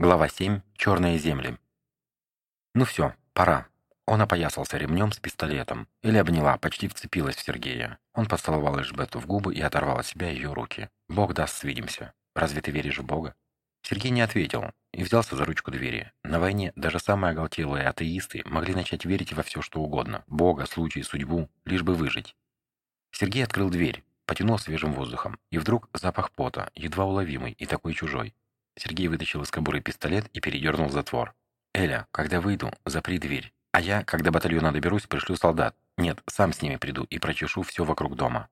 Глава 7. Черные земли. Ну все, пора. Он опоясался ремнем с пистолетом. Или обняла, почти вцепилась в Сергея. Он поцеловал Эльжбету в губы и оторвал от себя ее руки. «Бог даст, свидимся. Разве ты веришь в Бога?» Сергей не ответил и взялся за ручку двери. На войне даже самые оголтелые атеисты могли начать верить во все, что угодно. Бога, случай, судьбу, лишь бы выжить. Сергей открыл дверь, потянул свежим воздухом. И вдруг запах пота, едва уловимый и такой чужой. Сергей вытащил из кобуры пистолет и передернул затвор. «Эля, когда выйду, запри дверь. А я, когда батальона доберусь, пришлю солдат. Нет, сам с ними приду и прочешу все вокруг дома».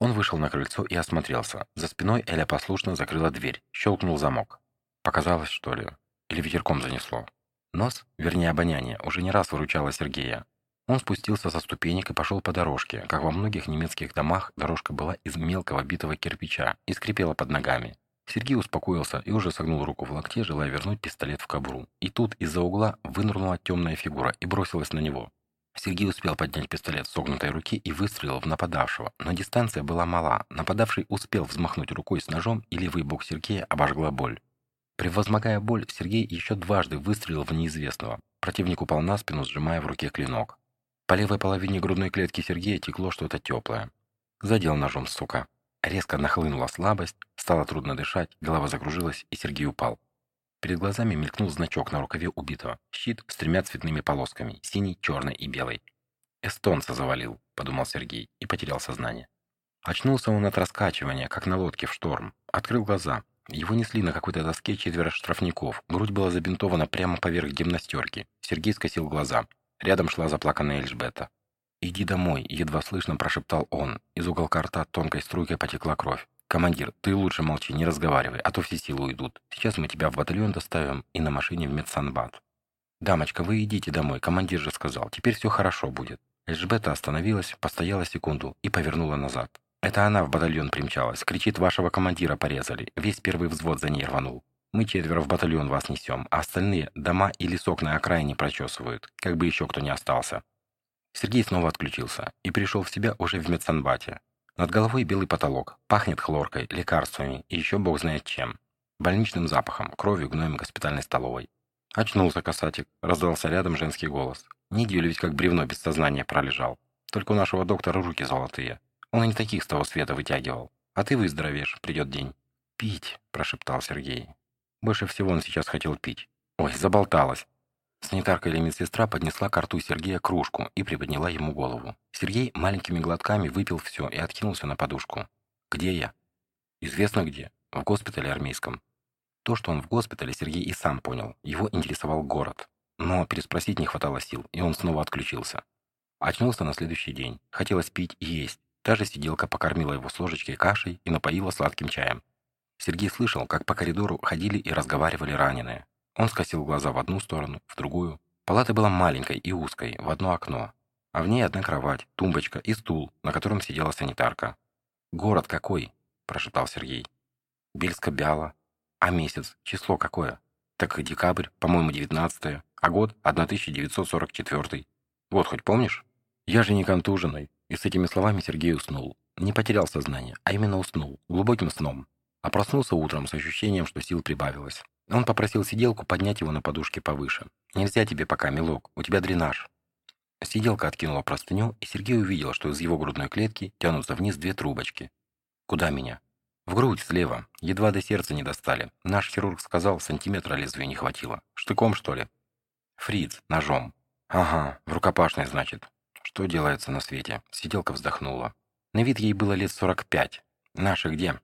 Он вышел на крыльцо и осмотрелся. За спиной Эля послушно закрыла дверь. Щелкнул замок. Показалось, что ли? Или ветерком занесло? Нос, вернее обоняние, уже не раз выручало Сергея. Он спустился со ступенек и пошел по дорожке. Как во многих немецких домах, дорожка была из мелкого битого кирпича и скрипела под ногами. Сергей успокоился и уже согнул руку в локте, желая вернуть пистолет в кобуру. И тут из-за угла вынырнула темная фигура и бросилась на него. Сергей успел поднять пистолет с согнутой руки и выстрелил в нападавшего, но дистанция была мала. Нападавший успел взмахнуть рукой с ножом, и левый бок Сергея обожгла боль. Превозмогая боль, Сергей еще дважды выстрелил в неизвестного. Противник упал на спину, сжимая в руке клинок. По левой половине грудной клетки Сергея текло что-то теплое. Задел ножом, сука. Резко нахлынула слабость, стало трудно дышать, голова закружилась, и Сергей упал. Перед глазами мелькнул значок на рукаве убитого. Щит с тремя цветными полосками – синий, черный и белый. «Эстонца завалил», – подумал Сергей и потерял сознание. Очнулся он от раскачивания, как на лодке в шторм. Открыл глаза. Его несли на какой-то доске четверо штрафников. Грудь была забинтована прямо поверх гимнастерки. Сергей скосил глаза. Рядом шла заплаканная Эльжбета. «Иди домой», — едва слышно прошептал он. Из уголка рта тонкой струйкой потекла кровь. «Командир, ты лучше молчи, не разговаривай, а то все силы уйдут. Сейчас мы тебя в батальон доставим и на машине в медсанбат». «Дамочка, вы идите домой, командир же сказал. Теперь все хорошо будет». Эльжбета остановилась, постояла секунду и повернула назад. «Это она в батальон примчалась. Кричит, вашего командира порезали. Весь первый взвод за ней рванул. Мы четверо в батальон вас несем, а остальные дома и лесок на окраине прочесывают, как бы еще кто не остался». Сергей снова отключился и пришел в себя уже в медсанбате. Над головой белый потолок, пахнет хлоркой, лекарствами и еще бог знает чем. Больничным запахом, кровью, гноем госпитальной столовой. Очнулся касатик, раздался рядом женский голос. Неделю ведь как бревно без сознания пролежал. Только у нашего доктора руки золотые. Он и не таких с того света вытягивал. А ты выздоровеешь, придет день. «Пить», – прошептал Сергей. Больше всего он сейчас хотел пить. Ой, заболталась. Санитарка или медсестра поднесла к рту Сергея кружку и приподняла ему голову. Сергей маленькими глотками выпил все и откинулся на подушку. «Где я?» «Известно где. В госпитале армейском». То, что он в госпитале, Сергей и сам понял. Его интересовал город. Но переспросить не хватало сил, и он снова отключился. Очнулся на следующий день. Хотелось пить и есть. Та же сиделка покормила его с ложечкой кашей и напоила сладким чаем. Сергей слышал, как по коридору ходили и разговаривали раненые. Он скосил глаза в одну сторону, в другую. Палата была маленькой и узкой, в одно окно. А в ней одна кровать, тумбочка и стул, на котором сидела санитарка. «Город какой?» – прошептал Сергей. «Бельска-Бяла. А месяц? Число какое?» «Так декабрь, по-моему, 19 а год – 1944 Вот хоть помнишь?» «Я же не контуженный». И с этими словами Сергей уснул. Не потерял сознание, а именно уснул, глубоким сном. А проснулся утром с ощущением, что сил прибавилось. Он попросил сиделку поднять его на подушке повыше. «Нельзя тебе пока, милок, у тебя дренаж». Сиделка откинула простыню, и Сергей увидел, что из его грудной клетки тянутся вниз две трубочки. «Куда меня?» «В грудь, слева. Едва до сердца не достали. Наш хирург сказал, сантиметра лезвия не хватило. Штыком, что ли?» «Фриц, ножом». «Ага, в рукопашной, значит. Что делается на свете?» Сиделка вздохнула. На вид ей было лет сорок пять. «Наши где?»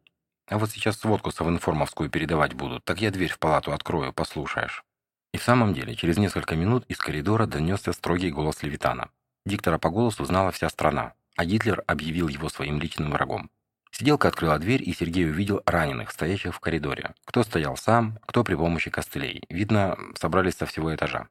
А вот сейчас сводку совинформовскую передавать будут, так я дверь в палату открою, послушаешь». И в самом деле, через несколько минут из коридора донесся строгий голос Левитана. Диктора по голосу знала вся страна, а Гитлер объявил его своим личным врагом. Сиделка открыла дверь, и Сергей увидел раненых, стоящих в коридоре. Кто стоял сам, кто при помощи костылей. Видно, собрались со всего этажа.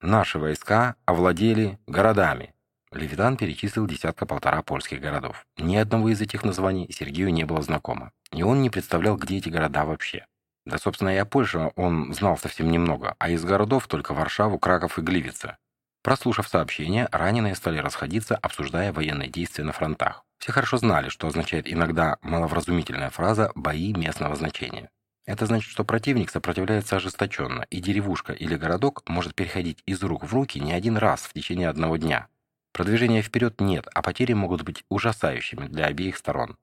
Наши войска овладели городами. Левитан перечислил десятка-полтора польских городов. Ни одного из этих названий Сергею не было знакомо. И он не представлял, где эти города вообще. Да, собственно, и о Польше он знал совсем немного, а из городов только Варшаву, Краков и Гливица. Прослушав сообщение, раненые стали расходиться, обсуждая военные действия на фронтах. Все хорошо знали, что означает иногда маловразумительная фраза «бои местного значения». Это значит, что противник сопротивляется ожесточенно, и деревушка или городок может переходить из рук в руки не один раз в течение одного дня. Продвижения вперед нет, а потери могут быть ужасающими для обеих сторон.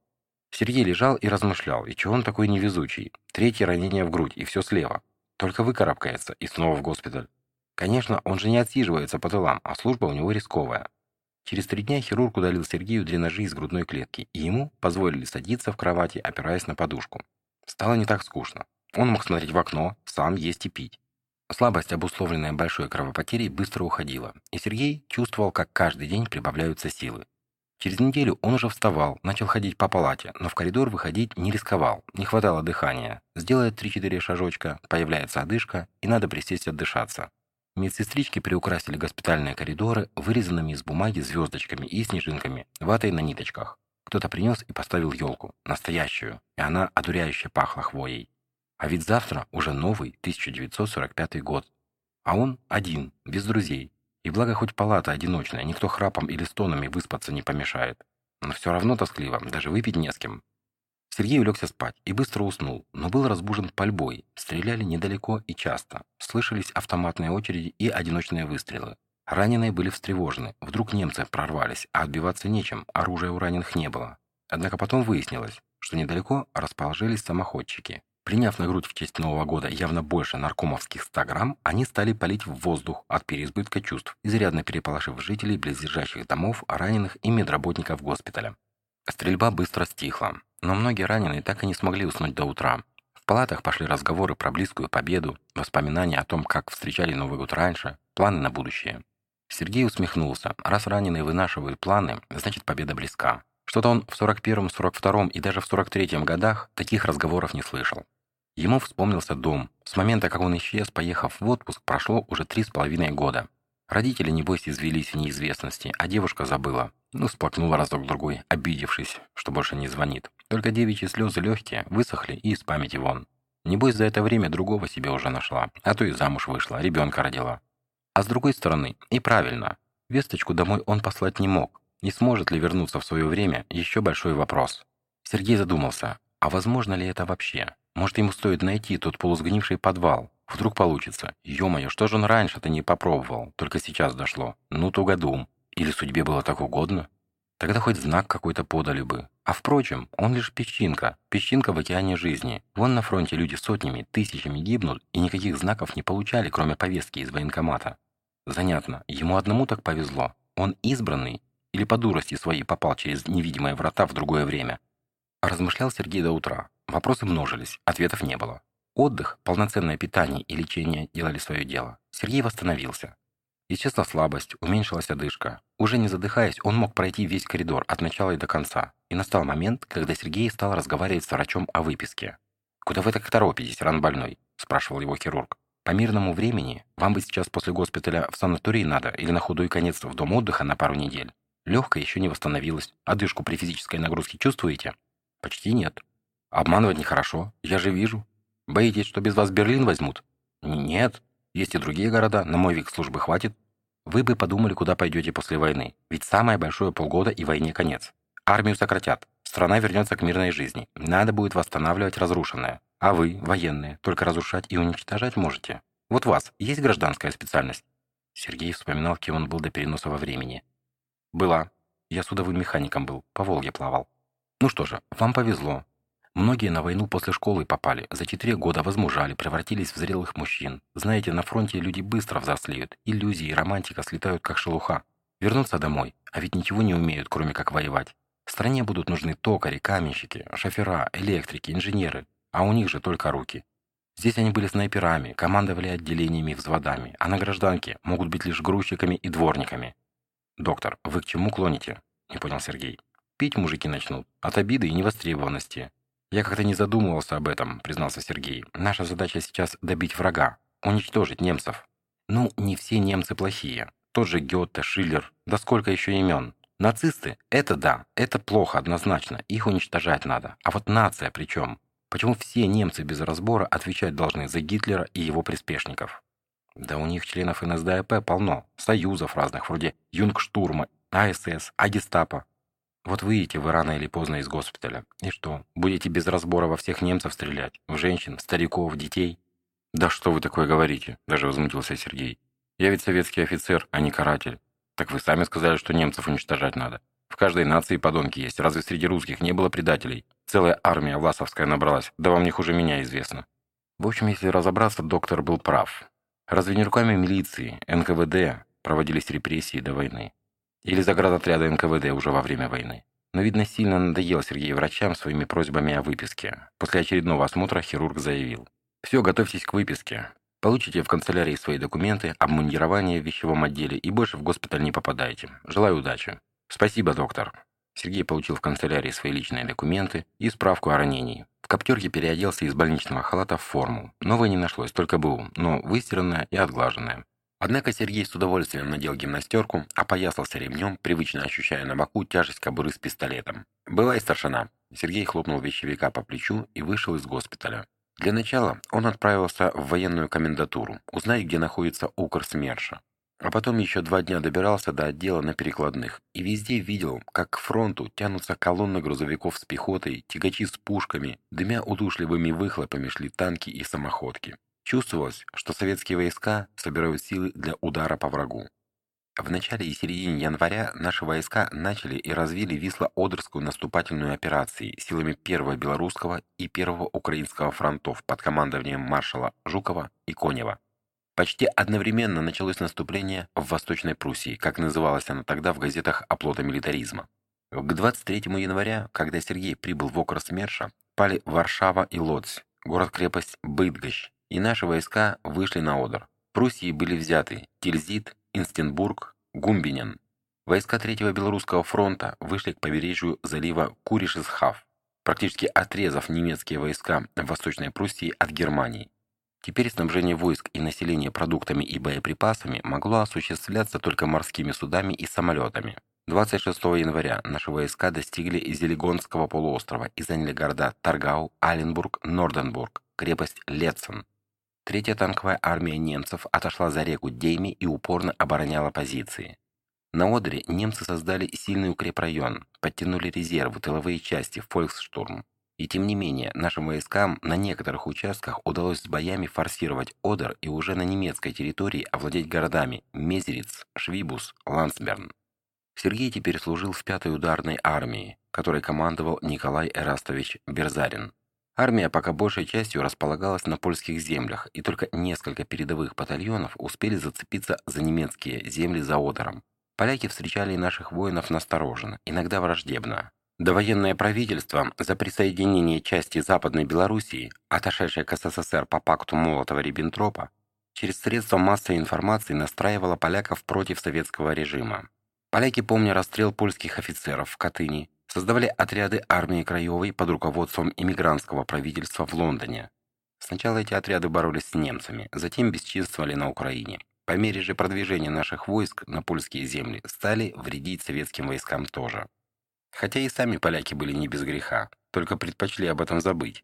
Сергей лежал и размышлял, и чего он такой невезучий? Третье ранение в грудь, и все слева. Только выкарабкается, и снова в госпиталь. Конечно, он же не отсиживается по тылам, а служба у него рисковая. Через три дня хирург удалил Сергею дренажи из грудной клетки, и ему позволили садиться в кровати, опираясь на подушку. Стало не так скучно. Он мог смотреть в окно, сам есть и пить. Слабость, обусловленная большой кровопотерей, быстро уходила, и Сергей чувствовал, как каждый день прибавляются силы. Через неделю он уже вставал, начал ходить по палате, но в коридор выходить не рисковал, не хватало дыхания. Сделает 3-4 шажочка, появляется одышка, и надо присесть отдышаться. Медсестрички приукрасили госпитальные коридоры вырезанными из бумаги звездочками и снежинками, ватой на ниточках. Кто-то принес и поставил елку, настоящую, и она одуряюще пахла хвоей. А ведь завтра уже новый 1945 год. А он один, без друзей, и благо хоть палата одиночная, никто храпом или стонами выспаться не помешает. Но все равно тоскливо, даже выпить не с кем. Сергей улегся спать и быстро уснул, но был разбужен пальбой. Стреляли недалеко и часто. Слышались автоматные очереди и одиночные выстрелы. Раненые были встревожены. Вдруг немцы прорвались, а отбиваться нечем, оружия у раненых не было. Однако потом выяснилось, что недалеко расположились самоходчики. Приняв на грудь в честь Нового года явно больше наркомовских 100 грамм, они стали палить в воздух от переизбытка чувств, изрядно переполошив жителей близлежащих домов, раненых и медработников госпиталя. Стрельба быстро стихла, но многие раненые так и не смогли уснуть до утра. В палатах пошли разговоры про близкую победу, воспоминания о том, как встречали Новый год раньше, планы на будущее. Сергей усмехнулся. Раз раненые вынашивают планы, значит победа близка. Что-то он в 41-м, 42-м и даже в 43-м годах таких разговоров не слышал. Ему вспомнился дом. С момента, как он исчез, поехав в отпуск, прошло уже три с половиной года. Родители, небось, извелись в неизвестности, а девушка забыла. Ну, сплакнула разок-другой, обидевшись, что больше не звонит. Только девичьи слезы легкие, высохли и из памяти вон. Небось, за это время другого себе уже нашла, а то и замуж вышла, ребенка родила. А с другой стороны, и правильно, весточку домой он послать не мог. Не сможет ли вернуться в свое время, еще большой вопрос. Сергей задумался, а возможно ли это вообще? Может, ему стоит найти тот полусгнивший подвал? Вдруг получится. Ё-моё, что же он раньше-то не попробовал? Только сейчас дошло. Ну, тугодум. Или судьбе было так угодно? Тогда хоть знак какой-то подали бы. А впрочем, он лишь песчинка. Песчинка в океане жизни. Вон на фронте люди сотнями, тысячами гибнут и никаких знаков не получали, кроме повестки из военкомата. Занятно, ему одному так повезло. Он избранный или по дурости своей попал через невидимые врата в другое время. Размышлял Сергей до утра. Вопросы множились, ответов не было. Отдых, полноценное питание и лечение делали свое дело. Сергей восстановился. Исчезла слабость, уменьшилась одышка. Уже не задыхаясь, он мог пройти весь коридор от начала и до конца. И настал момент, когда Сергей стал разговаривать с врачом о выписке. «Куда вы так торопитесь, ран больной?» – спрашивал его хирург. «По мирному времени вам бы сейчас после госпиталя в санаторий надо или на худой конец в дом отдыха на пару недель. Легкая еще не восстановилась. Одышку при физической нагрузке чувствуете?» «Почти нет», Обманывать нехорошо, я же вижу. Боитесь, что без вас Берлин возьмут? Нет, есть и другие города, на мой век службы хватит. Вы бы подумали, куда пойдете после войны. Ведь самое большое полгода и войне конец. Армию сократят. Страна вернется к мирной жизни. Надо будет восстанавливать разрушенное. А вы, военные, только разрушать и уничтожать можете. Вот у вас есть гражданская специальность? Сергей вспоминал, кем он был до переноса во времени. Была. Я судовым механиком был, по Волге плавал. Ну что же, вам повезло. Многие на войну после школы попали, за четыре года возмужали, превратились в зрелых мужчин. Знаете, на фронте люди быстро взрослеют, иллюзии и романтика слетают как шелуха. Вернуться домой, а ведь ничего не умеют, кроме как воевать. Стране будут нужны токари, каменщики, шофера, электрики, инженеры, а у них же только руки. Здесь они были снайперами, командовали отделениями взводами, а на гражданке могут быть лишь грузчиками и дворниками. «Доктор, вы к чему клоните?» – не понял Сергей. «Пить мужики начнут. От обиды и невостребованности. «Я как-то не задумывался об этом», — признался Сергей. «Наша задача сейчас добить врага, уничтожить немцев». «Ну, не все немцы плохие. Тот же Гёте, Шиллер, да сколько еще имен. Нацисты — это да, это плохо однозначно, их уничтожать надо. А вот нация при чем? Почему все немцы без разбора отвечать должны за Гитлера и его приспешников? Да у них членов НСДАП полно, союзов разных, вроде Юнгштурма, АСС, Агестапо. Вот выйдете вы рано или поздно из госпиталя. И что, будете без разбора во всех немцев стрелять? В женщин, стариков, детей? Да что вы такое говорите? Даже возмутился Сергей. Я ведь советский офицер, а не каратель. Так вы сами сказали, что немцев уничтожать надо. В каждой нации подонки есть. Разве среди русских не было предателей? Целая армия власовская набралась. Да вам не хуже меня известно. В общем, если разобраться, доктор был прав. Разве не руками милиции, НКВД проводились репрессии до войны? Или заградотряда НКВД уже во время войны. Но, видно, сильно надоело Сергею врачам своими просьбами о выписке. После очередного осмотра хирург заявил. «Все, готовьтесь к выписке. Получите в канцелярии свои документы, обмундирование в вещевом отделе и больше в госпиталь не попадаете. Желаю удачи». «Спасибо, доктор». Сергей получил в канцелярии свои личные документы и справку о ранении. В коптерке переоделся из больничного халата в форму. Новой не нашлось, только БУ, но выстиранная и отглаженная. Однако Сергей с удовольствием надел гимнастерку, опоясался ремнем, привычно ощущая на боку тяжесть кобуры с пистолетом. «Бывай, старшина!» Сергей хлопнул вещевика по плечу и вышел из госпиталя. Для начала он отправился в военную комендатуру, узнать, где находится Укр СМЕРШа. А потом еще два дня добирался до отдела на перекладных и везде видел, как к фронту тянутся колонны грузовиков с пехотой, тягачи с пушками, дымя удушливыми выхлопами шли танки и самоходки. Чувствовалось, что советские войска собирают силы для удара по врагу. В начале и середине января наши войска начали и развили Висло-Одерскую наступательную операцию силами Первого Белорусского и Первого Украинского фронтов под командованием маршала Жукова и Конева. Почти одновременно началось наступление в Восточной Пруссии, как называлось оно тогда в газетах оплота милитаризма. К 23 января, когда Сергей прибыл в округ СМЕРШа, пали Варшава и Лодзь, город-крепость Быдгощ, и наши войска вышли на Одер. Пруссии были взяты Тильзит, Инстенбург, Гумбинен. Войска Третьего Белорусского фронта вышли к побережью залива Куришисхав, практически отрезав немецкие войска в Восточной Пруссии от Германии. Теперь снабжение войск и населения продуктами и боеприпасами могло осуществляться только морскими судами и самолетами. 26 января наши войска достигли Зелегонского полуострова и заняли города Таргау, Аленбург, Норденбург, крепость Летцен, Третья танковая армия немцев отошла за реку Дейми и упорно обороняла позиции. На Одере немцы создали сильный укрепрайон, подтянули резервы, тыловые части, фольксштурм. И тем не менее, нашим войскам на некоторых участках удалось с боями форсировать Одер и уже на немецкой территории овладеть городами Мезериц, Швибус, Лансберн. Сергей теперь служил в пятой ударной армии, которой командовал Николай Эрастович Берзарин. Армия пока большей частью располагалась на польских землях, и только несколько передовых батальонов успели зацепиться за немецкие земли за Одером. Поляки встречали наших воинов настороженно, иногда враждебно. Довоенное правительство за присоединение части Западной Белоруссии, отошедшей к СССР по пакту Молотова-Риббентропа, через средства массовой информации настраивало поляков против советского режима. Поляки, помня расстрел польских офицеров в Катыни, создавали отряды армии Краевой под руководством иммигрантского правительства в Лондоне. Сначала эти отряды боролись с немцами, затем бесчинствовали на Украине. По мере же продвижения наших войск на польские земли стали вредить советским войскам тоже. Хотя и сами поляки были не без греха, только предпочли об этом забыть.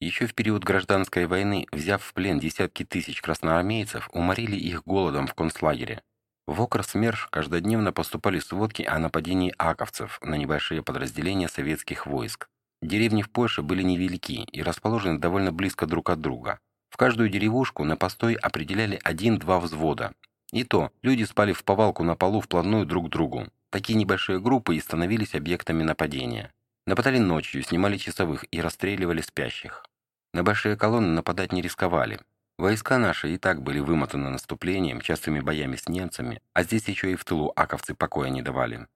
Еще в период гражданской войны, взяв в плен десятки тысяч красноармейцев, уморили их голодом в концлагере, в Окрсмерш каждодневно поступали сводки о нападении аковцев на небольшие подразделения советских войск. Деревни в Польше были невелики и расположены довольно близко друг от друга. В каждую деревушку на постой определяли один-два взвода. И то, люди спали в повалку на полу вплотную друг к другу. Такие небольшие группы и становились объектами нападения. Нападали ночью, снимали часовых и расстреливали спящих. На большие колонны нападать не рисковали. Войска наши и так были вымотаны наступлением, частыми боями с немцами, а здесь еще и в тылу аковцы покоя не давали.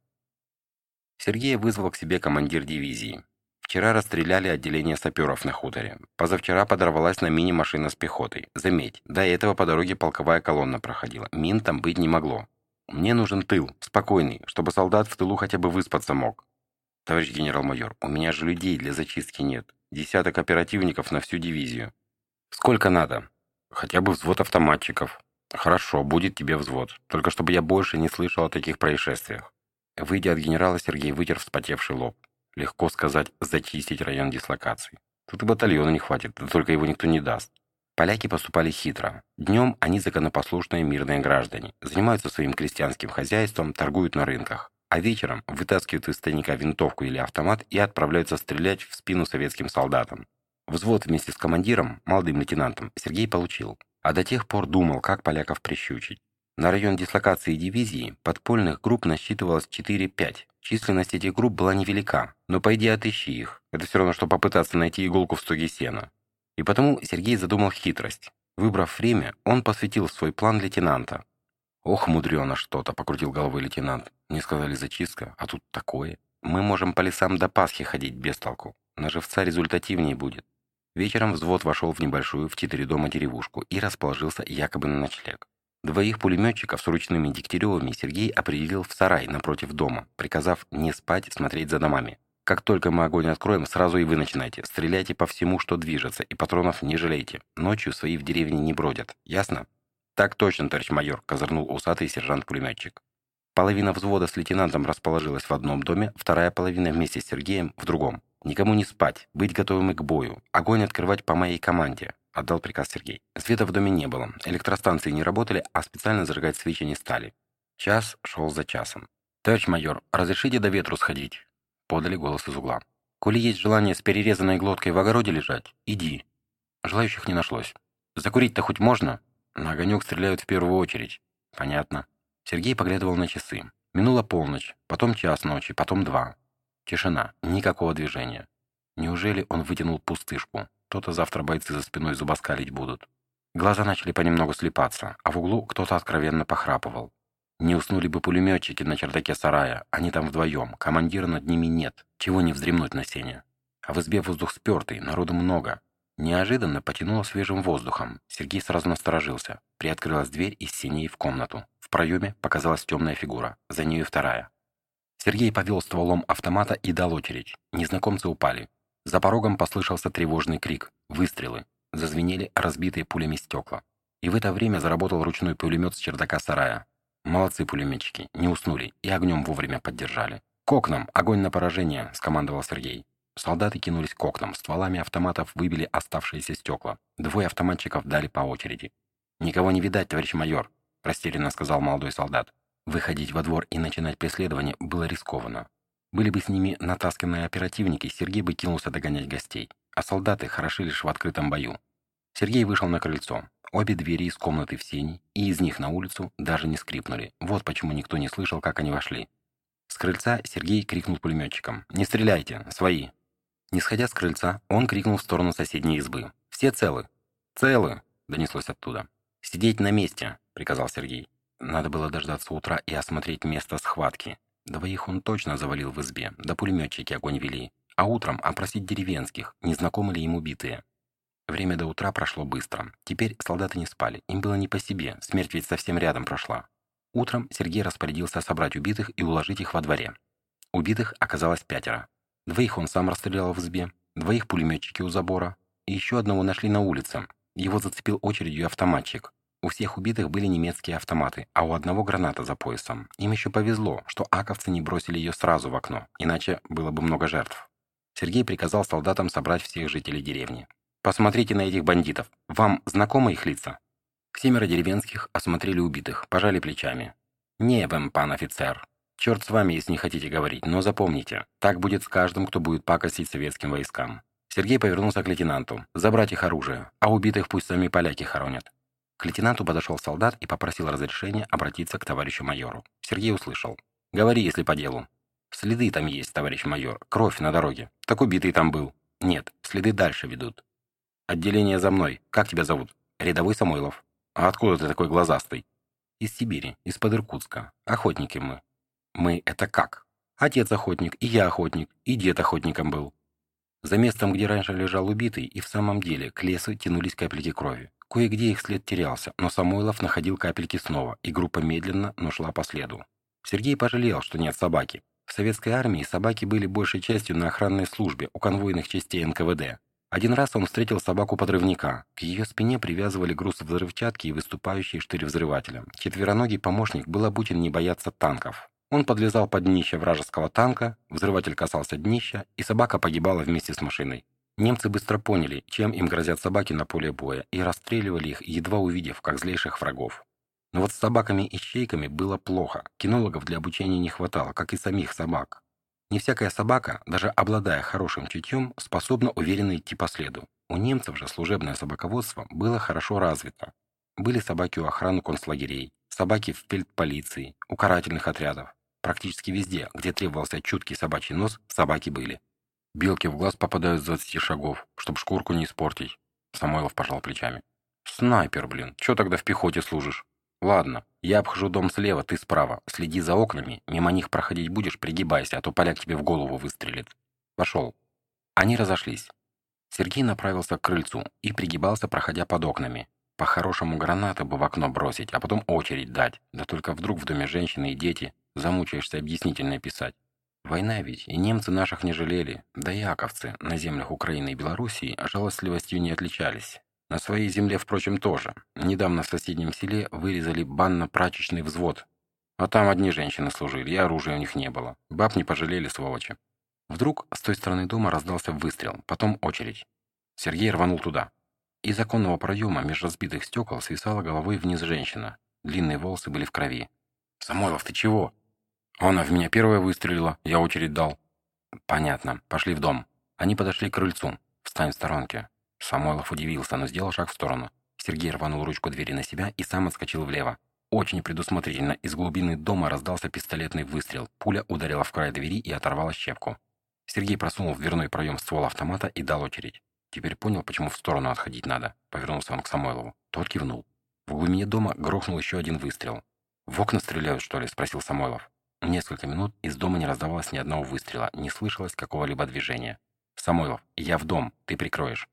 Сергея вызвал к себе командир дивизии. Вчера расстреляли отделение саперов на хуторе. Позавчера подорвалась на мини-машина с пехотой. Заметь, до этого по дороге полковая колонна проходила. Мин там быть не могло. Мне нужен тыл, спокойный, чтобы солдат в тылу хотя бы выспаться мог. Товарищ генерал-майор, у меня же людей для зачистки нет. Десяток оперативников на всю дивизию. Сколько надо? Хотя бы взвод автоматчиков. Хорошо, будет тебе взвод. Только чтобы я больше не слышал о таких происшествиях. Выйдя от генерала, Сергей вытер вспотевший лоб. Легко сказать, зачистить район дислокации. Тут и батальона не хватит, да только его никто не даст. Поляки поступали хитро. Днем они законопослушные мирные граждане, занимаются своим крестьянским хозяйством, торгуют на рынках. а вечером вытаскивают из тайника винтовку или автомат и отправляются стрелять в спину советским солдатам. Взвод вместе с командиром, молодым лейтенантом, Сергей получил, а до тех пор думал, как поляков прищучить. На район дислокации дивизии подпольных групп насчитывалось 4-5. Численность этих групп была невелика, но пойди отыщи их. Это все равно, что попытаться найти иголку в стоге сена. И потому Сергей задумал хитрость. Выбрав время, он посвятил свой план лейтенанта. «Ох, мудрено что-то», — покрутил головой лейтенант. «Не сказали зачистка, а тут такое. Мы можем по лесам до Пасхи ходить без толку. На живца результативнее будет». Вечером взвод вошел в небольшую в четыре дома деревушку и расположился якобы на ночлег. Двоих пулеметчиков с ручными Дегтяревыми Сергей определил в сарай напротив дома, приказав не спать, смотреть за домами. Как только мы огонь откроем, сразу и вы начинайте. Стреляйте по всему, что движется, и патронов не жалейте. Ночью свои в деревне не бродят. Ясно? Так точно, товарищ майор, козырнул усатый сержант-пулеметчик. Половина взвода с лейтенантом расположилась в одном доме, вторая половина вместе с Сергеем в другом. Никому не спать, быть готовыми к бою. Огонь открывать по моей команде, отдал приказ Сергей. Света в доме не было, электростанции не работали, а специально зажигать свечи не стали. Час шел за часом. «Товарищ майор, разрешите до ветру сходить?» Подали голос из угла. «Коли есть желание с перерезанной глоткой в огороде лежать, иди». Желающих не нашлось. «Закурить-то хоть можно?» «На огонек стреляют в первую очередь». «Понятно». Сергей поглядывал на часы. Минула полночь, потом час ночи, потом два. Тишина, никакого движения. Неужели он вытянул пустышку? То-то завтра бойцы за спиной зубоскалить будут. Глаза начали понемногу слепаться, а в углу кто-то откровенно похрапывал. Не уснули бы пулеметчики на чердаке сарая, они там вдвоем, командира над ними нет, чего не вздремнуть на сене. А в избе воздух спертый, народу много. Неожиданно потянуло свежим воздухом. Сергей сразу насторожился. Приоткрылась дверь из синей в комнату. В проеме показалась темная фигура, за нею вторая. Сергей повел стволом автомата и дал очередь. Незнакомцы упали. За порогом послышался тревожный крик. Выстрелы. Зазвенели разбитые пулями стекла. И в это время заработал ручной пулемет с чердака сарая. Молодцы пулеметчики, не уснули и огнем вовремя поддержали. «К окнам! Огонь на поражение!» – скомандовал Сергей. Солдаты кинулись к окнам, стволами автоматов выбили оставшиеся стекла. Двое автоматчиков дали по очереди. «Никого не видать, товарищ майор», – растерянно сказал молодой солдат. Выходить во двор и начинать преследование было рискованно. Были бы с ними натасканные оперативники, Сергей бы кинулся догонять гостей, а солдаты хороши лишь в открытом бою. Сергей вышел на крыльцо. Обе двери из комнаты в сени и из них на улицу даже не скрипнули. Вот почему никто не слышал, как они вошли. С крыльца Сергей крикнул пулеметчикам. «Не стреляйте! Свои!» Не сходя с крыльца, он крикнул в сторону соседней избы. «Все целы?» «Целы!» — донеслось оттуда. «Сидеть на месте!» — приказал Сергей. Надо было дождаться утра и осмотреть место схватки. Двоих он точно завалил в избе, да пулеметчики огонь вели. А утром опросить деревенских, не знакомы ли им убитые. Время до утра прошло быстро. Теперь солдаты не спали. Им было не по себе. Смерть ведь совсем рядом прошла. Утром Сергей распорядился собрать убитых и уложить их во дворе. Убитых оказалось пятеро. Двоих он сам расстрелял в избе, двоих пулеметчики у забора, и еще одного нашли на улице. Его зацепил очередью автоматчик. У всех убитых были немецкие автоматы, а у одного граната за поясом. Им еще повезло, что аковцы не бросили ее сразу в окно, иначе было бы много жертв. Сергей приказал солдатам собрать всех жителей деревни. Посмотрите на этих бандитов. Вам знакомы их лица?» Семеро деревенских осмотрели убитых, пожали плечами. «Не вам, пан офицер. Черт с вами, если не хотите говорить, но запомните, так будет с каждым, кто будет пакостить советским войскам». Сергей повернулся к лейтенанту. «Забрать их оружие, а убитых пусть сами поляки хоронят». К лейтенанту подошел солдат и попросил разрешения обратиться к товарищу майору. Сергей услышал. «Говори, если по делу». «Следы там есть, товарищ майор. Кровь на дороге. Так убитый там был». «Нет, следы дальше ведут. «Отделение за мной. Как тебя зовут?» «Рядовой Самойлов». «А откуда ты такой глазастый?» «Из Сибири, из-под Иркутска. Охотники мы». «Мы — это как?» «Отец охотник, и я охотник, и дед охотником был». За местом, где раньше лежал убитый, и в самом деле к лесу тянулись капельки крови. Кое-где их след терялся, но Самойлов находил капельки снова, и группа медленно, но шла по следу. Сергей пожалел, что нет собаки. В советской армии собаки были большей частью на охранной службе у конвойных частей НКВД. Один раз он встретил собаку-подрывника. К ее спине привязывали груз взрывчатки и выступающий штырь взрывателя. Четвероногий помощник был обучен не бояться танков. Он подлезал под днище вражеского танка, взрыватель касался днища, и собака погибала вместе с машиной. Немцы быстро поняли, чем им грозят собаки на поле боя, и расстреливали их, едва увидев, как злейших врагов. Но вот с собаками-ищейками было плохо. Кинологов для обучения не хватало, как и самих собак. Не всякая собака, даже обладая хорошим чутьем, способна уверенно идти по следу. У немцев же служебное собаководство было хорошо развито. Были собаки у охраны концлагерей, собаки в фельдполиции, у карательных отрядов. Практически везде, где требовался чуткий собачий нос, собаки были. Белки в глаз попадают с 20 шагов, чтобы шкурку не испортить. Самойлов пожал плечами. Снайпер, блин, чё тогда в пехоте служишь? Ладно, я обхожу дом слева, ты справа. Следи за окнами, мимо них проходить будешь, пригибайся, а то поляк тебе в голову выстрелит. Пошел. Они разошлись. Сергей направился к крыльцу и пригибался, проходя под окнами. По-хорошему гранаты бы в окно бросить, а потом очередь дать. Да только вдруг в доме женщины и дети замучаешься объяснительно писать. Война ведь, и немцы наших не жалели, да и аковцы на землях Украины и Белоруссии жалостливостью не отличались. На своей земле, впрочем, тоже. Недавно в соседнем селе вырезали банно-прачечный взвод. А там одни женщины служили, и оружия у них не было. Баб не пожалели, сволочи. Вдруг с той стороны дома раздался выстрел, потом очередь. Сергей рванул туда. Из оконного проема меж разбитых стекол свисала головой вниз женщина. Длинные волосы были в крови. «Самойлов, ты чего?» «Она в меня первая выстрелила, я очередь дал». «Понятно. Пошли в дом». Они подошли к крыльцу. «Встань в сторонке». Самойлов удивился, но сделал шаг в сторону. Сергей рванул ручку двери на себя и сам отскочил влево. Очень предусмотрительно из глубины дома раздался пистолетный выстрел. Пуля ударила в край двери и оторвала щепку. Сергей просунул в дверной проем ствол автомата и дал очередь. Теперь понял, почему в сторону отходить надо. Повернулся он к Самойлову. Тот кивнул. В глубине дома грохнул еще один выстрел. «В окна стреляют, что ли?» – спросил Самойлов. Несколько минут из дома не раздавалось ни одного выстрела, не слышалось какого-либо движения. «Самойлов, я в дом, ты прикроешь».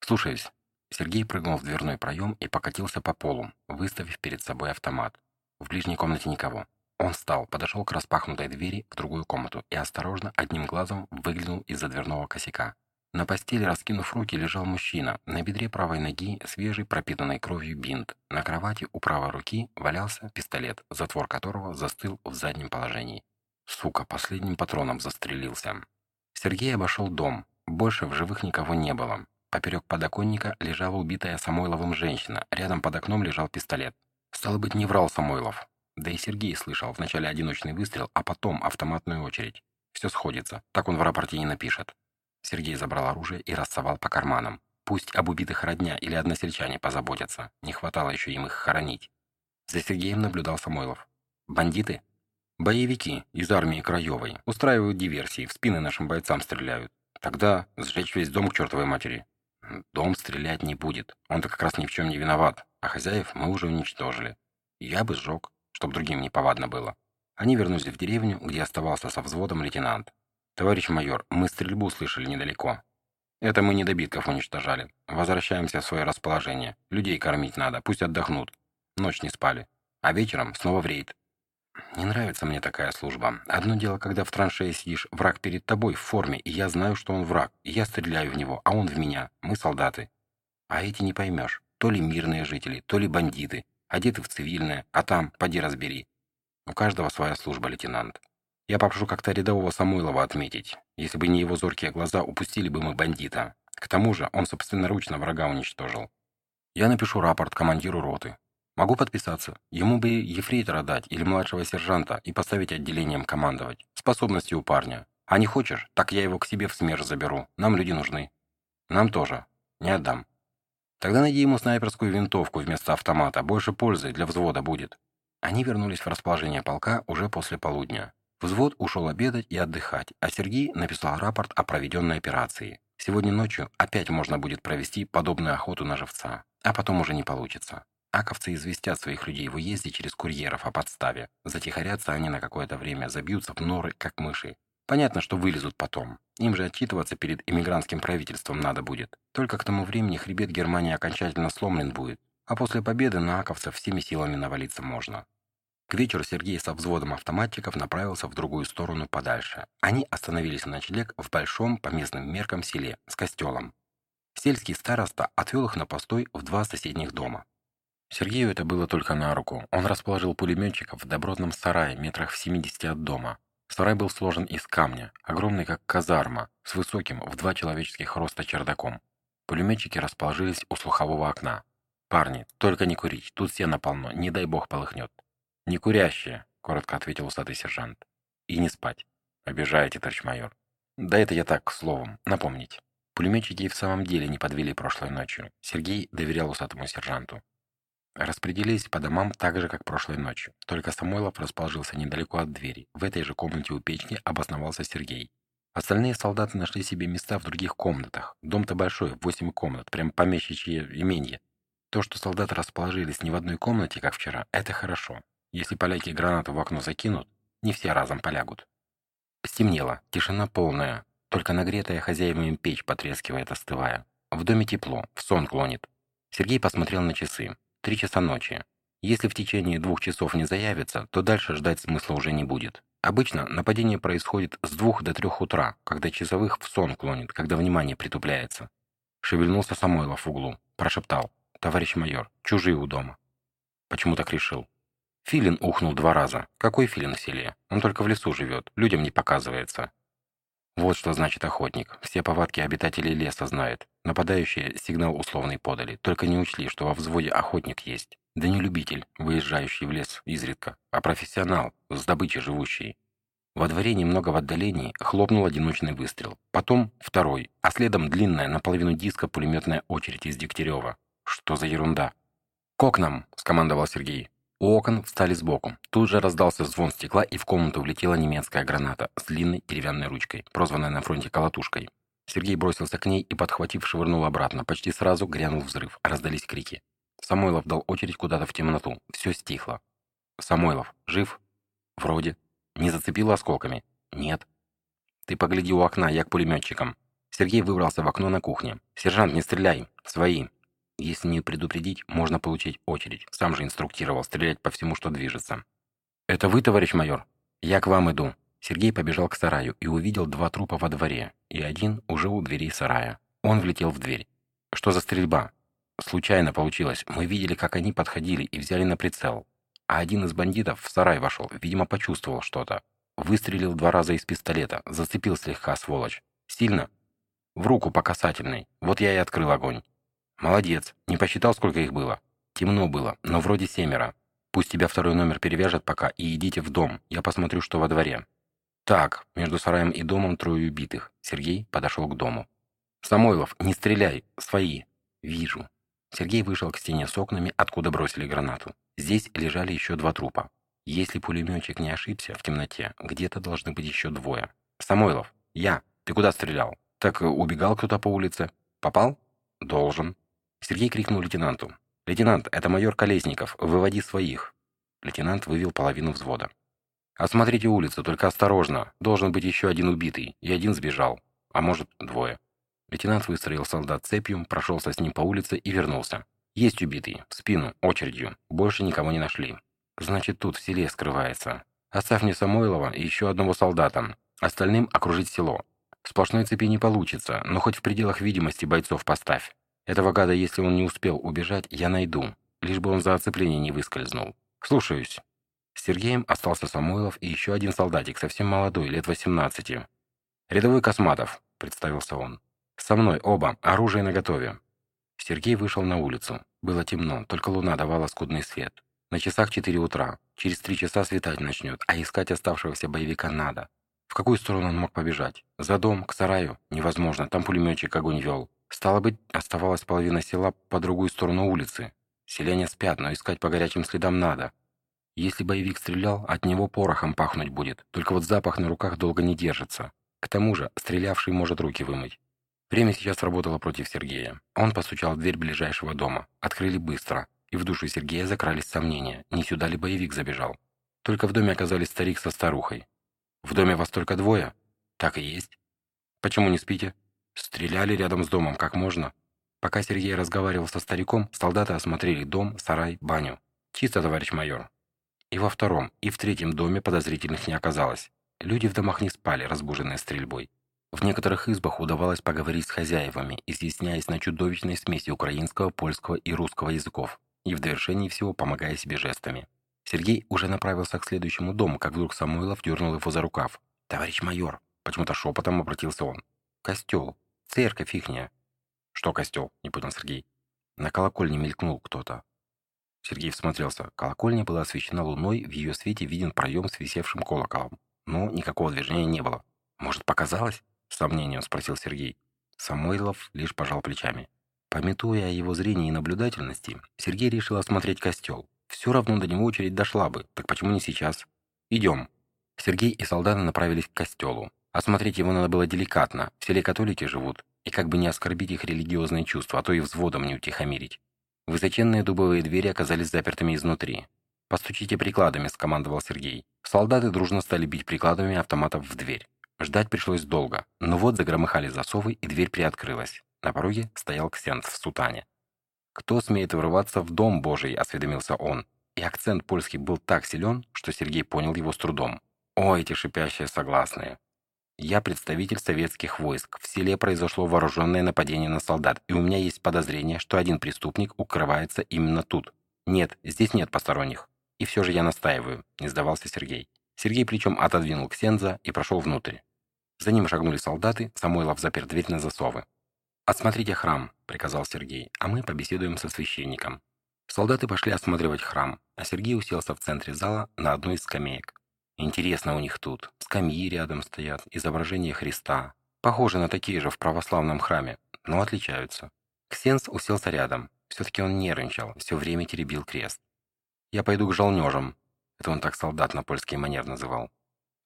«Слушаюсь». Сергей прыгнул в дверной проем и покатился по полу, выставив перед собой автомат. В ближней комнате никого. Он встал, подошел к распахнутой двери в другую комнату и осторожно одним глазом выглянул из-за дверного косяка. На постели, раскинув руки, лежал мужчина. На бедре правой ноги свежий, пропитанный кровью бинт. На кровати у правой руки валялся пистолет, затвор которого застыл в заднем положении. Сука, последним патроном застрелился. Сергей обошел дом. Больше в живых никого не было. Поперек подоконника лежала убитая Самойловым женщина, рядом под окном лежал пистолет. Стало быть, не врал Самойлов. Да и Сергей слышал вначале одиночный выстрел, а потом автоматную очередь. Все сходится, так он в рапорте не напишет. Сергей забрал оружие и рассовал по карманам. Пусть об убитых родня или односельчане позаботятся, не хватало еще им их хоронить. За Сергеем наблюдал Самойлов. «Бандиты?» «Боевики из армии Краевой. Устраивают диверсии, в спины нашим бойцам стреляют. Тогда сжечь весь дом к чертовой матери. Дом стрелять не будет. Он-то как раз ни в чем не виноват. А хозяев мы уже уничтожили. Я бы сжег, чтобы другим не повадно было. Они вернулись в деревню, где оставался со взводом лейтенант. «Товарищ майор, мы стрельбу слышали недалеко. Это мы недобитков уничтожали. Возвращаемся в свое расположение. Людей кормить надо, пусть отдохнут. Ночь не спали. А вечером снова в рейд. Не нравится мне такая служба. Одно дело, когда в траншее сидишь, враг перед тобой в форме, и я знаю, что он враг, и я стреляю в него, а он в меня. Мы солдаты. А эти не поймешь. То ли мирные жители, то ли бандиты. Одеты в цивильное, а там, поди разбери. У каждого своя служба, лейтенант. Я попрошу как-то рядового Самойлова отметить. Если бы не его зоркие глаза, упустили бы мы бандита. К тому же он собственноручно врага уничтожил. Я напишу рапорт командиру роты. Могу подписаться. Ему бы ефрейтора дать или младшего сержанта и поставить отделением командовать. Способности у парня. А не хочешь, так я его к себе в СМЕРШ заберу. Нам люди нужны. Нам тоже. Не отдам. Тогда найди ему снайперскую винтовку вместо автомата. Больше пользы для взвода будет. Они вернулись в расположение полка уже после полудня. Взвод ушел обедать и отдыхать, а Сергей написал рапорт о проведенной операции. Сегодня ночью опять можно будет провести подобную охоту на живца, а потом уже не получится. Аковцы известят своих людей в уезде через курьеров о подставе. Затихарятся они на какое-то время, забьются в норы, как мыши. Понятно, что вылезут потом. Им же отчитываться перед иммигрантским правительством надо будет. Только к тому времени хребет Германии окончательно сломлен будет. А после победы на аковцев всеми силами навалиться можно. К вечеру Сергей со взводом автоматчиков направился в другую сторону подальше. Они остановились на ночлег в большом, по местным меркам, селе с костелом. Сельский староста отвел их на постой в два соседних дома. Сергею это было только на руку. Он расположил пулеметчиков в добротном сарае метрах в 70 от дома. Сарай был сложен из камня, огромный как казарма, с высоким в два человеческих роста чердаком. Пулеметчики расположились у слухового окна. «Парни, только не курить, тут сено полно, не дай бог полыхнет». «Не курящие», — коротко ответил усатый сержант. «И не спать». «Обижаете, товарищ майор». «Да это я так, словом, напомнить». Пулеметчики в самом деле не подвели прошлой ночью. Сергей доверял усатому сержанту. Распределились по домам так же, как прошлой ночью. Только Самойлов расположился недалеко от двери. В этой же комнате у печки обосновался Сергей. Остальные солдаты нашли себе места в других комнатах. Дом-то большой, восемь комнат, прям помещичье именье. То, что солдаты расположились не в одной комнате, как вчера, это хорошо. Если поляки гранату в окно закинут, не все разом полягут. Стемнело, тишина полная, только нагретая хозяевами печь потрескивает, остывая. В доме тепло, в сон клонит. Сергей посмотрел на часы. Три часа ночи. Если в течение двух часов не заявится, то дальше ждать смысла уже не будет. Обычно нападение происходит с двух до трех утра, когда часовых в сон клонит, когда внимание притупляется. Шевельнулся Самойлов в углу, прошептал. «Товарищ майор, чужие у дома». Почему так решил? Филин ухнул два раза. Какой филин в селе? Он только в лесу живет, людям не показывается. Вот что значит охотник. Все повадки обитателей леса знают. Нападающие сигнал условный подали, только не учли, что во взводе охотник есть. Да не любитель, выезжающий в лес изредка, а профессионал, с добычей живущий. Во дворе немного в отдалении хлопнул одиночный выстрел. Потом второй, а следом длинная наполовину диска пулеметная очередь из Дегтярева. Что за ерунда? «К окнам!» – скомандовал Сергей. У окон встали сбоку. Тут же раздался звон стекла, и в комнату влетела немецкая граната с длинной деревянной ручкой, прозванная на фронте колотушкой. Сергей бросился к ней и, подхватив, швырнул обратно. Почти сразу грянул взрыв. Раздались крики. Самойлов дал очередь куда-то в темноту. Все стихло. «Самойлов, жив?» «Вроде». «Не зацепило осколками?» «Нет». «Ты погляди у окна, я к пулеметчикам». Сергей выбрался в окно на кухне. «Сержант, не стреляй! Свои!» Если не предупредить, можно получить очередь. Сам же инструктировал стрелять по всему, что движется. «Это вы, товарищ майор?» «Я к вам иду». Сергей побежал к сараю и увидел два трупа во дворе, и один уже у дверей сарая. Он влетел в дверь. «Что за стрельба?» «Случайно получилось. Мы видели, как они подходили и взяли на прицел. А один из бандитов в сарай вошел, видимо, почувствовал что-то. Выстрелил два раза из пистолета, зацепил слегка, сволочь. Сильно?» «В руку по касательной. Вот я и открыл огонь. «Молодец. Не посчитал, сколько их было?» «Темно было, но вроде семеро. Пусть тебя второй номер перевяжет пока и идите в дом. Я посмотрю, что во дворе». «Так, между сараем и домом трое убитых». Сергей подошел к дому. «Самойлов, не стреляй! Свои!» «Вижу». Сергей вышел к стене с окнами, откуда бросили гранату. Здесь лежали еще два трупа. Если пулеметчик не ошибся в темноте, где-то должны быть еще двое. «Самойлов, я. Ты куда стрелял?» «Так убегал кто-то по улице. Попал?» «Должен». Сергей крикнул лейтенанту. «Лейтенант, это майор Колесников. Выводи своих». Лейтенант вывел половину взвода. «Осмотрите улицу, только осторожно. Должен быть еще один убитый. И один сбежал. А может, двое». Лейтенант выстроил солдат цепью, прошелся с ним по улице и вернулся. «Есть убитый. В спину. Очередью. Больше никого не нашли. Значит, тут в селе скрывается. Оставь мне Самойлова и еще одного солдата. Остальным окружить село. Сплошной цепи не получится, но хоть в пределах видимости бойцов поставь. Этого гада, если он не успел убежать, я найду, лишь бы он за оцепление не выскользнул. Слушаюсь. С Сергеем остался Самойлов и еще один солдатик, совсем молодой, лет 18. «Рядовой Косматов», — представился он. «Со мной оба, оружие наготове». Сергей вышел на улицу. Было темно, только луна давала скудный свет. На часах 4 утра. Через три часа светать начнет, а искать оставшегося боевика надо. В какую сторону он мог побежать? За дом, к сараю? Невозможно, там пулеметчик огонь вел. Стало быть, оставалась половина села по другую сторону улицы. Селяне спят, но искать по горячим следам надо. Если боевик стрелял, от него порохом пахнуть будет, только вот запах на руках долго не держится. К тому же, стрелявший может руки вымыть. Время сейчас работало против Сергея. Он постучал в дверь ближайшего дома. Открыли быстро. И в душу Сергея закрались сомнения, не сюда ли боевик забежал. Только в доме оказались старик со старухой. «В доме вас только двое?» «Так и есть». «Почему не спите?» Стреляли рядом с домом, как можно. Пока Сергей разговаривал со стариком, солдаты осмотрели дом, сарай, баню. Чисто, товарищ майор. И во втором, и в третьем доме подозрительных не оказалось. Люди в домах не спали, разбуженные стрельбой. В некоторых избах удавалось поговорить с хозяевами, изъясняясь на чудовищной смеси украинского, польского и русского языков, и в довершении всего помогая себе жестами. Сергей уже направился к следующему дому, как вдруг Самойлов дернул его за рукав. «Товарищ майор!» Почему-то шепотом обратился он. «Костел. Церковь ихняя». «Что костел?» — не понял Сергей. На колокольне мелькнул кто-то. Сергей всмотрелся. Колокольня была освещена луной, в ее свете виден проем с висевшим колоколом. Но никакого движения не было. «Может, показалось?» — с сомнением спросил Сергей. Самойлов лишь пожал плечами. Пометуя о его зрении и наблюдательности, Сергей решил осмотреть костел. Все равно до него очередь дошла бы, так почему не сейчас? «Идем». Сергей и солдаты направились к костелу. Осмотреть его надо было деликатно, в селе католики живут, и как бы не оскорбить их религиозные чувства, а то и взводом не утихомирить. Высоченные дубовые двери оказались запертыми изнутри. «Постучите прикладами», — скомандовал Сергей. Солдаты дружно стали бить прикладами автоматов в дверь. Ждать пришлось долго, но вот загромыхали засовы, и дверь приоткрылась. На пороге стоял Ксенц в сутане. «Кто смеет врываться в дом Божий?» — осведомился он. И акцент польский был так силен, что Сергей понял его с трудом. «О, эти шипящие согласные!» «Я представитель советских войск. В селе произошло вооруженное нападение на солдат, и у меня есть подозрение, что один преступник укрывается именно тут. Нет, здесь нет посторонних. И все же я настаиваю», — не сдавался Сергей. Сергей причем отодвинул Ксенза и прошел внутрь. За ним шагнули солдаты, Самойлов запер дверь на засовы. «Осмотрите храм», — приказал Сергей, — «а мы побеседуем со священником». Солдаты пошли осматривать храм, а Сергей уселся в центре зала на одной из скамеек. Интересно у них тут. Скамьи рядом стоят, изображение Христа. Похожи на такие же в православном храме, но отличаются. Ксенс уселся рядом. Все-таки он нервничал, все время теребил крест. «Я пойду к жалнежам». Это он так солдат на польский манер называл.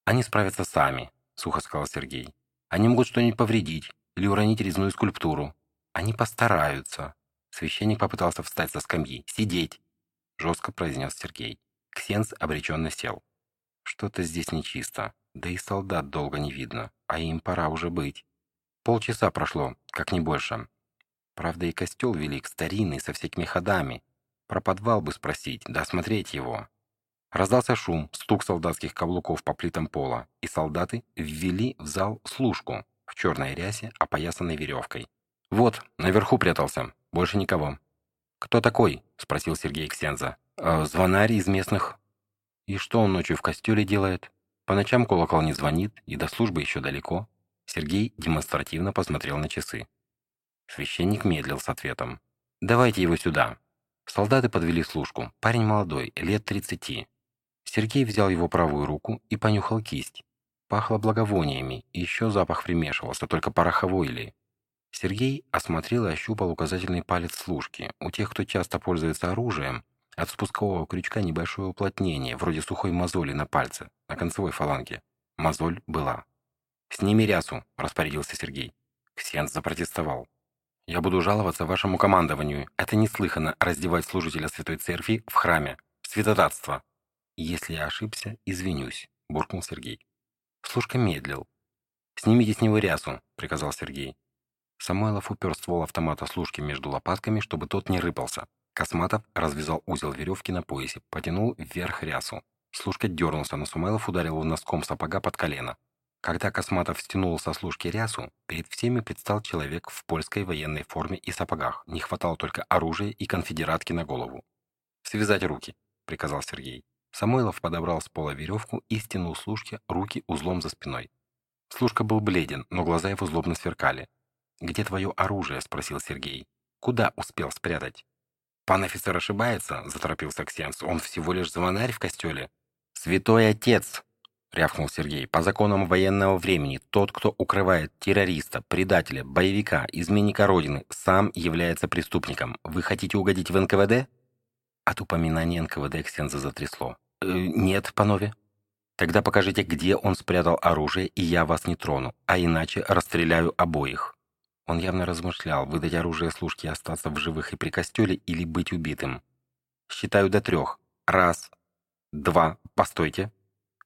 «Они справятся сами», — сухо сказал Сергей. «Они могут что-нибудь повредить или уронить резную скульптуру. Они постараются». Священник попытался встать со скамьи. «Сидеть!» — жестко произнес Сергей. Ксенс обреченно сел. Что-то здесь нечисто. Да и солдат долго не видно, а им пора уже быть. Полчаса прошло, как не больше. Правда, и костел велик, старинный, со всякими ходами. Про подвал бы спросить, да осмотреть его. Раздался шум, стук солдатских каблуков по плитам пола, и солдаты ввели в зал служку в черной рясе, опоясанной веревкой. «Вот, наверху прятался. Больше никого». «Кто такой?» — спросил Сергей Ксенза. «Э, «Звонарь из местных и что он ночью в костеле делает? По ночам колокол не звонит, и до службы еще далеко. Сергей демонстративно посмотрел на часы. Священник медлил с ответом. «Давайте его сюда». Солдаты подвели служку. Парень молодой, лет тридцати. Сергей взял его правую руку и понюхал кисть. Пахло благовониями, и еще запах примешивался, только пороховой ли. Сергей осмотрел и ощупал указательный палец служки. У тех, кто часто пользуется оружием, от спускового крючка небольшое уплотнение, вроде сухой мозоли на пальце, на концевой фаланге. Мозоль была. «Сними рясу», — распорядился Сергей. Ксенц запротестовал. «Я буду жаловаться вашему командованию. Это неслыханно раздевать служителя Святой Церкви в храме. Святотатство». «Если я ошибся, извинюсь», — буркнул Сергей. Служка медлил. «Снимите с него рясу», — приказал Сергей. Самойлов упер ствол автомата служки между лопатками, чтобы тот не рыпался. Косматов развязал узел веревки на поясе, потянул вверх рясу. Служка дернулся, но Сумайлов ударил его носком сапога под колено. Когда Косматов стянул со служки рясу, перед всеми предстал человек в польской военной форме и сапогах. Не хватало только оружия и конфедератки на голову. «Связать руки», — приказал Сергей. Самойлов подобрал с пола веревку и стянул служке руки узлом за спиной. Служка был бледен, но глаза его злобно сверкали. «Где твое оружие?» — спросил Сергей. «Куда успел спрятать?» «Пан офицер ошибается», — заторопился Ксенс. «Он всего лишь звонарь в костеле». «Святой отец!» — рявкнул Сергей. «По законам военного времени тот, кто укрывает террориста, предателя, боевика, изменника Родины, сам является преступником. Вы хотите угодить в НКВД?» От упоминания НКВД Ксенза затрясло. «Э, «Нет, панове». «Тогда покажите, где он спрятал оружие, и я вас не трону, а иначе расстреляю обоих». Он явно размышлял, выдать оружие служке остаться в живых и при костеле или быть убитым. «Считаю до трех. Раз. Два. Постойте».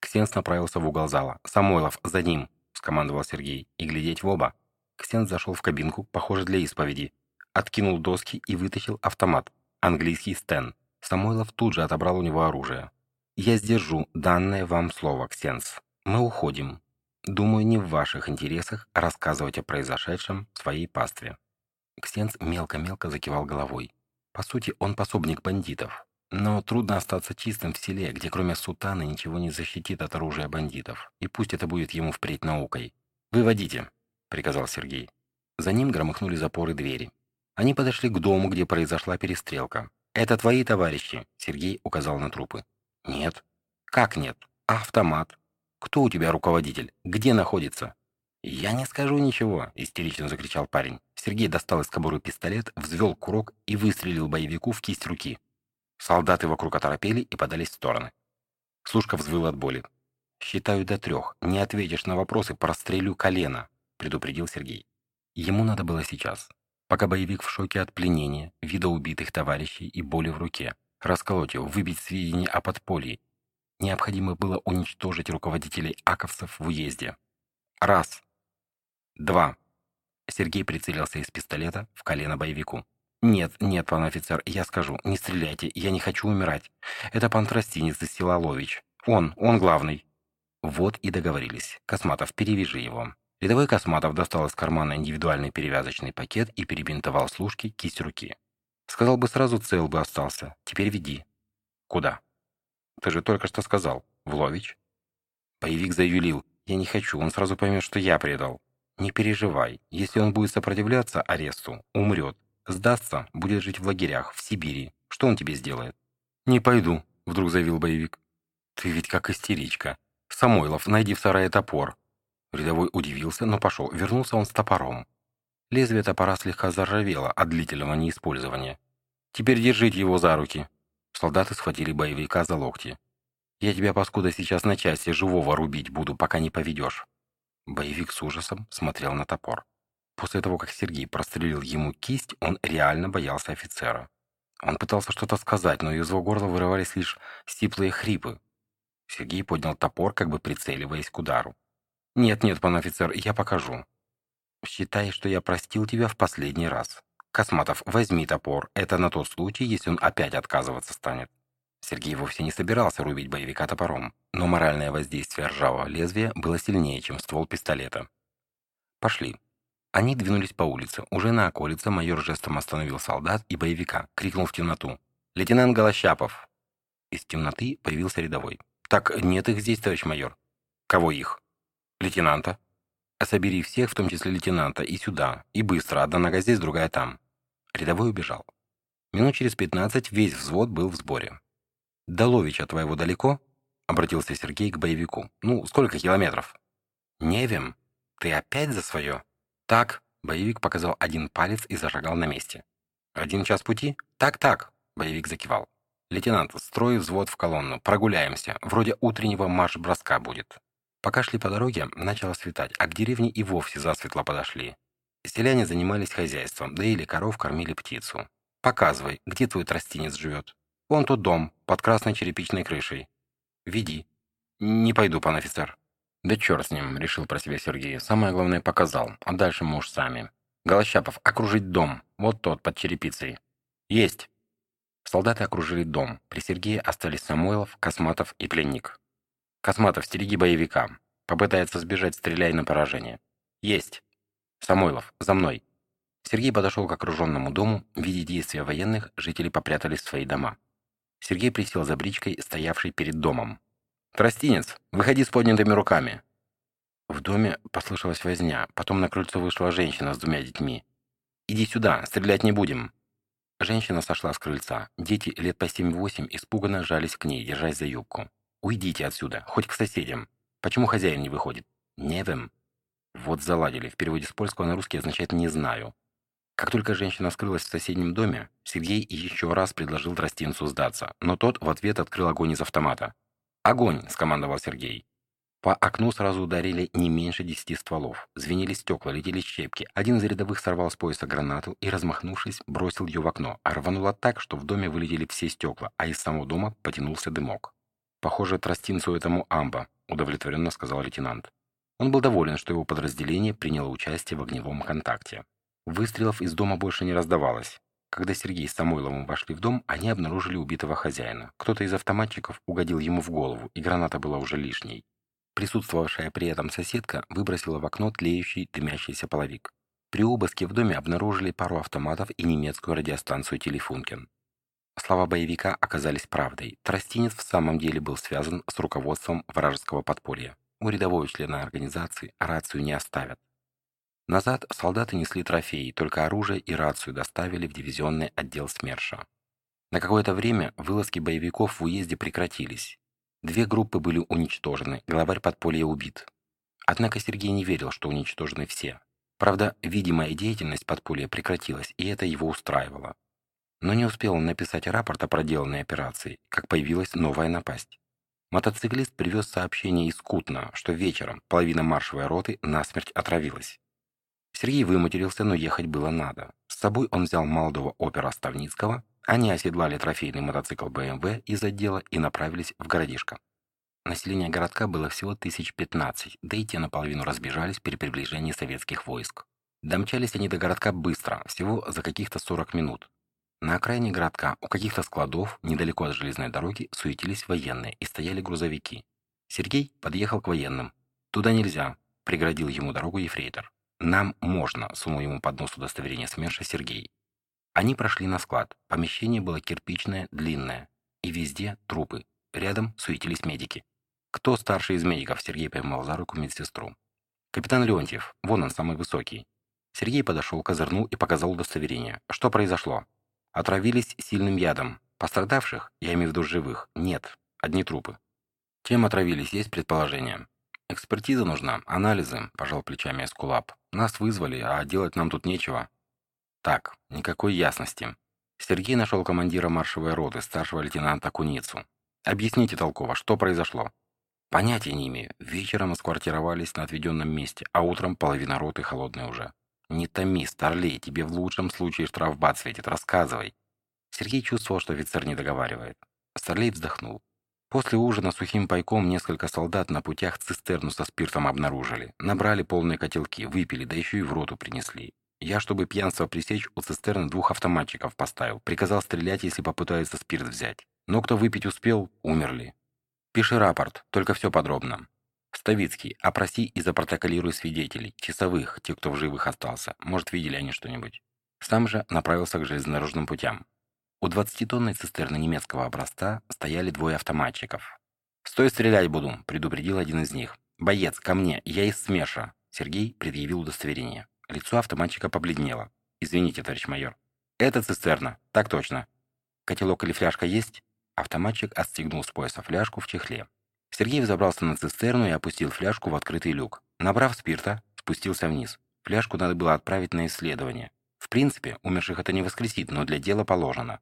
Ксенс направился в угол зала. «Самойлов, за ним!» — скомандовал Сергей. «И глядеть в оба». Ксенс зашел в кабинку, похоже, для исповеди. Откинул доски и вытащил автомат. Английский стен. Самойлов тут же отобрал у него оружие. «Я сдержу данное вам слово, Ксенс. Мы уходим. Думаю, не в ваших интересах рассказывать о произошедшем своей пастве». Ксенц мелко-мелко закивал головой. По сути, он пособник бандитов. Но трудно остаться чистым в селе, где кроме сутаны ничего не защитит от оружия бандитов. И пусть это будет ему впредь наукой. «Выводите», — приказал Сергей. За ним громыхнули запоры двери. Они подошли к дому, где произошла перестрелка. «Это твои товарищи?» — Сергей указал на трупы. «Нет». «Как нет? Автомат? Кто у тебя руководитель? Где находится?» «Я не скажу ничего», — истерично закричал парень. Сергей достал из кобуры пистолет, взвел курок и выстрелил боевику в кисть руки. Солдаты вокруг оторопели и подались в стороны. Слушка взвыл от боли. «Считаю до трех. Не ответишь на вопросы, прострелю колено», — предупредил Сергей. Ему надо было сейчас, пока боевик в шоке от пленения, вида убитых товарищей и боли в руке, расколоть его, выбить сведения о подполье. Необходимо было уничтожить руководителей аковцев в уезде. Раз. Два. Сергей прицелился из пистолета в колено боевику. «Нет, нет, пан офицер, я скажу, не стреляйте, я не хочу умирать. Это пан Тростинец из села. Он, он главный». Вот и договорились. Косматов, перевяжи его. Рядовой Косматов достал из кармана индивидуальный перевязочный пакет и перебинтовал служки кисть руки. Сказал бы сразу, цел бы остался. Теперь веди. Куда? Ты же только что сказал. В Лович. Боевик заюлил. Я не хочу, он сразу поймет, что я предал. Не переживай. Если он будет сопротивляться аресту, умрет. Сдастся, будет жить в лагерях, в Сибири. Что он тебе сделает? Не пойду, вдруг заявил боевик. Ты ведь как истеричка. Самойлов, найди в сарае топор. Рядовой удивился, но пошел. Вернулся он с топором. Лезвие топора слегка заржавело от длительного неиспользования. «Теперь держите его за руки!» Солдаты схватили боевика за локти. «Я тебя, паскуда, сейчас на части живого рубить буду, пока не поведешь!» Боевик с ужасом смотрел на топор. После того, как Сергей прострелил ему кисть, он реально боялся офицера. Он пытался что-то сказать, но из его горла вырывались лишь сиплые хрипы. Сергей поднял топор, как бы прицеливаясь к удару. «Нет, нет, пан офицер, я покажу». «Считай, что я простил тебя в последний раз. Косматов, возьми топор. Это на тот случай, если он опять отказываться станет». Сергей вовсе не собирался рубить боевика топором, но моральное воздействие ржавого лезвия было сильнее, чем ствол пистолета. «Пошли». Они двинулись по улице. Уже на околице майор жестом остановил солдат и боевика, крикнул в темноту. «Лейтенант Голощапов!» Из темноты появился рядовой. «Так, нет их здесь, товарищ майор». «Кого их?» «Лейтенанта». «Собери всех, в том числе лейтенанта, и сюда. И быстро. Одна нога здесь, другая там». Рядовой убежал. Минут через пятнадцать весь взвод был в сборе. «До Ловича твоего далеко?» — обратился Сергей к боевику. «Ну, сколько километров?» «Невим, ты опять за свое?» «Так», — боевик показал один палец и зашагал на месте. «Один час пути?» «Так-так», — боевик закивал. «Лейтенант, строй взвод в колонну, прогуляемся. Вроде утреннего марш-броска будет». Пока шли по дороге, начало светать, а к деревне и вовсе засветло подошли. Селяне занимались хозяйством, да или коров кормили птицу. «Показывай, где твой тростинец живет?» Вон тот дом, под красной черепичной крышей. Веди. Не пойду, пан офицер. Да черт с ним, решил про себя Сергей. Самое главное показал, а дальше мы уж сами. Голощапов, окружить дом. Вот тот, под черепицей. Есть. Солдаты окружили дом. При Сергее остались Самойлов, Косматов и пленник. Косматов, стереги боевика. Попытается сбежать, стреляй на поражение. Есть. Самойлов, за мной. Сергей подошел к окруженному дому. Видя действия военных, жители попрятались в свои дома. Сергей присел за бричкой, стоявшей перед домом. «Тростинец, выходи с поднятыми руками!» В доме послышалась возня, потом на крыльцо вышла женщина с двумя детьми. «Иди сюда, стрелять не будем!» Женщина сошла с крыльца. Дети лет по семь-восемь испуганно жались к ней, держась за юбку. «Уйдите отсюда, хоть к соседям. Почему хозяин не выходит?» «Невем». Вот заладили. В переводе с польского на русский означает «не знаю». Как только женщина скрылась в соседнем доме, Сергей еще раз предложил Тростинцу сдаться, но тот в ответ открыл огонь из автомата. «Огонь!» – скомандовал Сергей. По окну сразу ударили не меньше десяти стволов. Звенели стекла, летели щепки. Один из рядовых сорвал с пояса гранату и, размахнувшись, бросил ее в окно, а рвануло так, что в доме вылетели все стекла, а из самого дома потянулся дымок. «Похоже, тростинцу этому амба», – удовлетворенно сказал лейтенант. Он был доволен, что его подразделение приняло участие в огневом контакте. Выстрелов из дома больше не раздавалось. Когда Сергей с Самойловым вошли в дом, они обнаружили убитого хозяина. Кто-то из автоматчиков угодил ему в голову, и граната была уже лишней. Присутствовавшая при этом соседка выбросила в окно тлеющий, дымящийся половик. При обыске в доме обнаружили пару автоматов и немецкую радиостанцию «Телефункен». Слова боевика оказались правдой. Тростинец в самом деле был связан с руководством вражеского подполья. У рядового члена организации рацию не оставят. Назад солдаты несли трофеи, только оружие и рацию доставили в дивизионный отдел СМЕРШа. На какое-то время вылазки боевиков в уезде прекратились. Две группы были уничтожены, главарь подполья убит. Однако Сергей не верил, что уничтожены все. Правда, видимая деятельность подполья прекратилась, и это его устраивало. Но не успел он написать рапорт о проделанной операции, как появилась новая напасть. Мотоциклист привез сообщение из Кутна, что вечером половина маршевой роты насмерть отравилась. Сергей выматерился, но ехать было надо. С собой он взял молодого опера Ставницкого, они оседлали трофейный мотоцикл БМВ из отдела и направились в городишко. Население городка было всего тысяч пятнадцать, да и те наполовину разбежались при приближении советских войск. Домчались они до городка быстро, всего за каких-то 40 минут. На окраине городка, у каких-то складов, недалеко от железной дороги, суетились военные и стояли грузовики. Сергей подъехал к военным. «Туда нельзя», — преградил ему дорогу ефрейтор. «Нам можно», — сунул ему под нос удостоверение СМЕРШа Сергей. Они прошли на склад. Помещение было кирпичное, длинное. И везде трупы. Рядом суетились медики. «Кто старший из медиков?» Сергей поймал за руку медсестру. «Капитан Леонтьев. Вон он, самый высокий». Сергей подошел, козырнул и показал удостоверение. «Что произошло?» «Отравились сильным ядом. Пострадавших, я имею в виду живых, нет. Одни трупы». «Чем отравились, есть предположение?» «Экспертиза нужна, анализы», – пожал плечами Эскулап. «Нас вызвали, а делать нам тут нечего». Так, никакой ясности. Сергей нашел командира маршевой роты, старшего лейтенанта Куницу. Объясните толково, что произошло? Понятия не имею. Вечером сквартировались на отведенном месте, а утром половина роты холодная уже. Не томи, старлей, тебе в лучшем случае штрафбат светит, рассказывай. Сергей чувствовал, что офицер не договаривает. Старлей вздохнул. После ужина сухим пайком несколько солдат на путях цистерну со спиртом обнаружили. Набрали полные котелки, выпили, да еще и в роту принесли. Я, чтобы пьянство пресечь, у цистерны двух автоматчиков поставил. Приказал стрелять, если попытаются спирт взять. Но кто выпить успел, умерли. Пиши рапорт, только все подробно. Ставицкий, опроси и запротоколируй свидетелей, часовых, тех, кто в живых остался. Может, видели они что-нибудь. Сам же направился к железнодорожным путям. У 20-тонной цистерны немецкого образца стояли двое автоматчиков. «Стой, стрелять буду», — предупредил один из них. «Боец, ко мне, я из СМЕШа». Сергей предъявил удостоверение. Лицо автоматчика побледнело. «Извините, товарищ майор». «Это цистерна. Так точно». «Котелок или фляжка есть?» Автоматчик отстегнул с пояса фляжку в чехле. Сергей взобрался на цистерну и опустил фляжку в открытый люк. Набрав спирта, спустился вниз. Фляжку надо было отправить на исследование. В принципе, умерших это не воскресит, но для дела положено.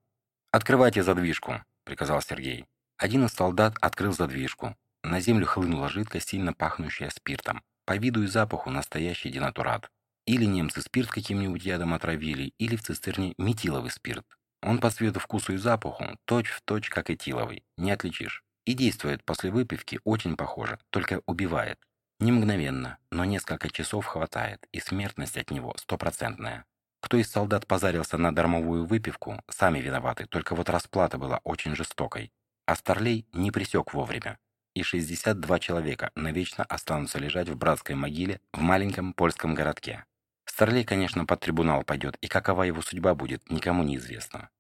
«Открывайте задвижку», — приказал Сергей. Один из солдат открыл задвижку. На землю хлынула жидкость, сильно пахнущая спиртом. По виду и запаху настоящий денатурат. Или немцы спирт каким-нибудь ядом отравили, или в цистерне метиловый спирт. Он по цвету, вкусу и запаху точь в точь, как этиловый, не отличишь. И действует после выпивки очень похоже, только убивает. Не мгновенно, но несколько часов хватает, и смертность от него стопроцентная. Кто из солдат позарился на дармовую выпивку, сами виноваты, только вот расплата была очень жестокой. А Старлей не присек вовремя. И 62 человека навечно останутся лежать в братской могиле в маленьком польском городке. Старлей, конечно, под трибунал пойдет, и какова его судьба будет, никому не известно.